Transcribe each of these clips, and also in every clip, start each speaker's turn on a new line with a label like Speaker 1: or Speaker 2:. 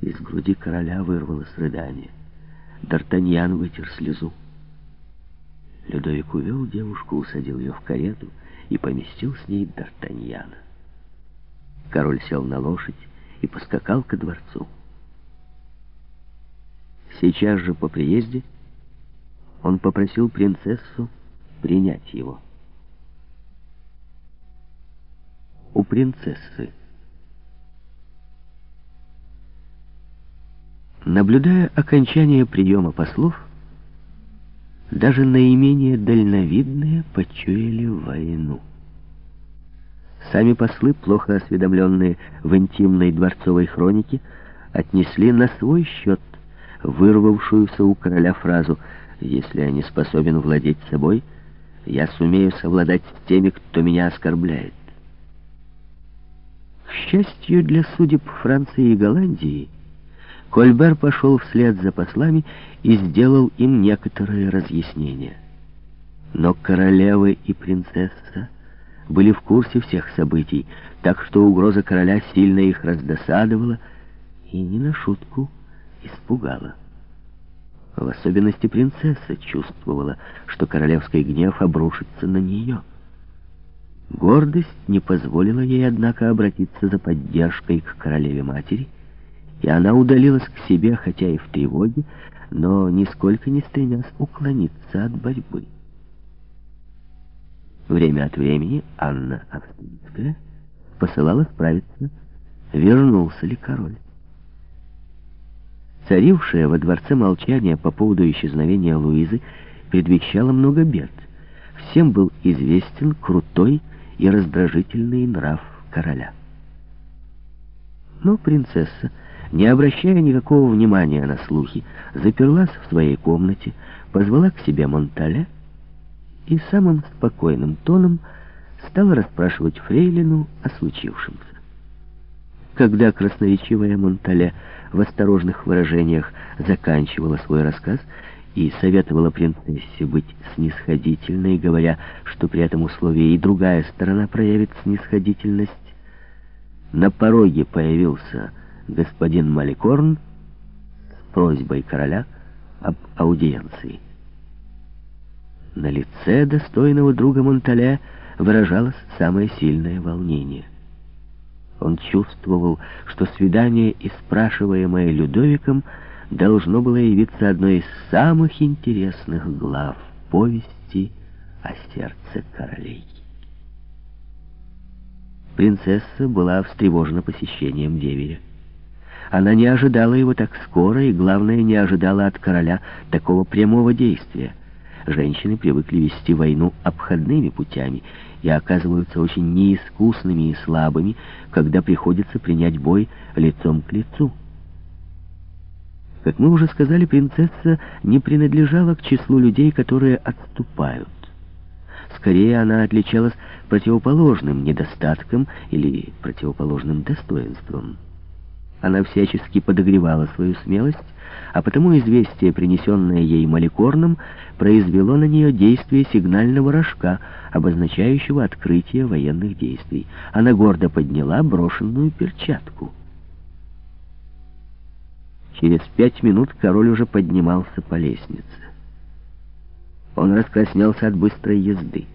Speaker 1: Из груди короля вырвалось рыдание. Д'Артаньян вытер слезу. Людовик увел девушку, усадил ее в карету и поместил с ней Д'Артаньяна. Король сел на лошадь и поскакал ко дворцу. Сейчас же по приезде он попросил принцессу принять его. У принцессы Наблюдая окончание приема послов, даже наименее дальновидные почуяли войну. Сами послы, плохо осведомленные в интимной дворцовой хронике, отнесли на свой счет вырвавшуюся у короля фразу «Если я не способен владеть собой, я сумею совладать с теми, кто меня оскорбляет». К счастью для судеб Франции и Голландии, Кольбер пошел вслед за послами и сделал им некоторые разъяснения. Но королевы и принцесса были в курсе всех событий, так что угроза короля сильно их раздосадовала и не на шутку испугала. В особенности принцесса чувствовала, что королевский гнев обрушится на нее. Гордость не позволила ей, однако, обратиться за поддержкой к королеве-матери, и она удалилась к себе, хотя и в тревоге, но нисколько не стремясь уклониться от борьбы. Время от времени Анна Австрийская посылала справиться, вернулся ли король. Царившее во дворце молчание по поводу исчезновения Луизы предвещало много бед. Всем был известен крутой и раздражительный нрав короля. Но принцесса не обращая никакого внимания на слухи, заперлась в своей комнате, позвала к себе Монтале и самым спокойным тоном стала расспрашивать Фрейлину о случившемся. Когда красноречивая Монтале в осторожных выражениях заканчивала свой рассказ и советовала принцессе быть снисходительной, говоря, что при этом условии и другая сторона проявит снисходительность, на пороге появился господин Маликорн с просьбой короля об аудиенции. На лице достойного друга Монтале выражалось самое сильное волнение. Он чувствовал, что свидание, испрашиваемое Людовиком, должно было явиться одной из самых интересных глав повести о сердце королей. Принцесса была встревожена посещением деверя. Она не ожидала его так скоро и, главное, не ожидала от короля такого прямого действия. Женщины привыкли вести войну обходными путями и оказываются очень неискусными и слабыми, когда приходится принять бой лицом к лицу. Как мы уже сказали, принцесса не принадлежала к числу людей, которые отступают. Скорее, она отличалась противоположным недостатком или противоположным достоинством. Она всячески подогревала свою смелость, а потому известие, принесенное ей Маликорном, произвело на нее действие сигнального рожка, обозначающего открытие военных действий. Она гордо подняла брошенную перчатку. Через пять минут король уже поднимался по лестнице. Он раскраснелся от быстрой езды.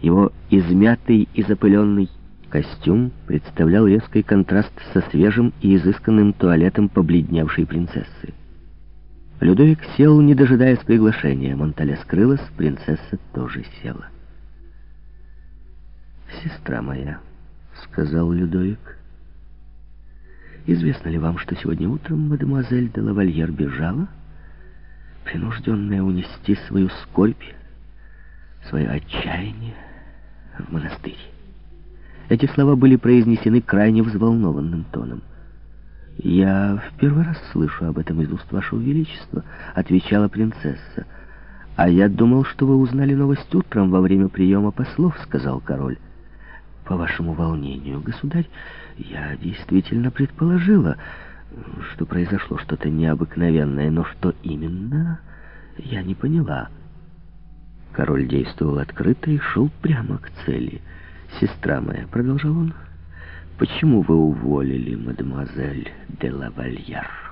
Speaker 1: Его измятый и запыленный Костюм представлял резкий контраст со свежим и изысканным туалетом побледневшей принцессы. Людовик сел, не дожидаясь приглашения. Монтале скрылась, принцесса тоже села. «Сестра моя», — сказал Людовик, — «известно ли вам, что сегодня утром мадемуазель де лавальер бежала, принужденная унести свою скорбь, свое отчаяние в монастырь?» Эти слова были произнесены крайне взволнованным тоном. «Я в первый раз слышу об этом из уст вашего величества», — отвечала принцесса. «А я думал, что вы узнали новость утром во время приема послов», — сказал король. «По вашему волнению, государь, я действительно предположила, что произошло что-то необыкновенное, но что именно, я не поняла». Король действовал открыто и шел прямо к цели — «Сестра моя», — продолжал он, — Почему вы уволили мадемуазель де лавальяр?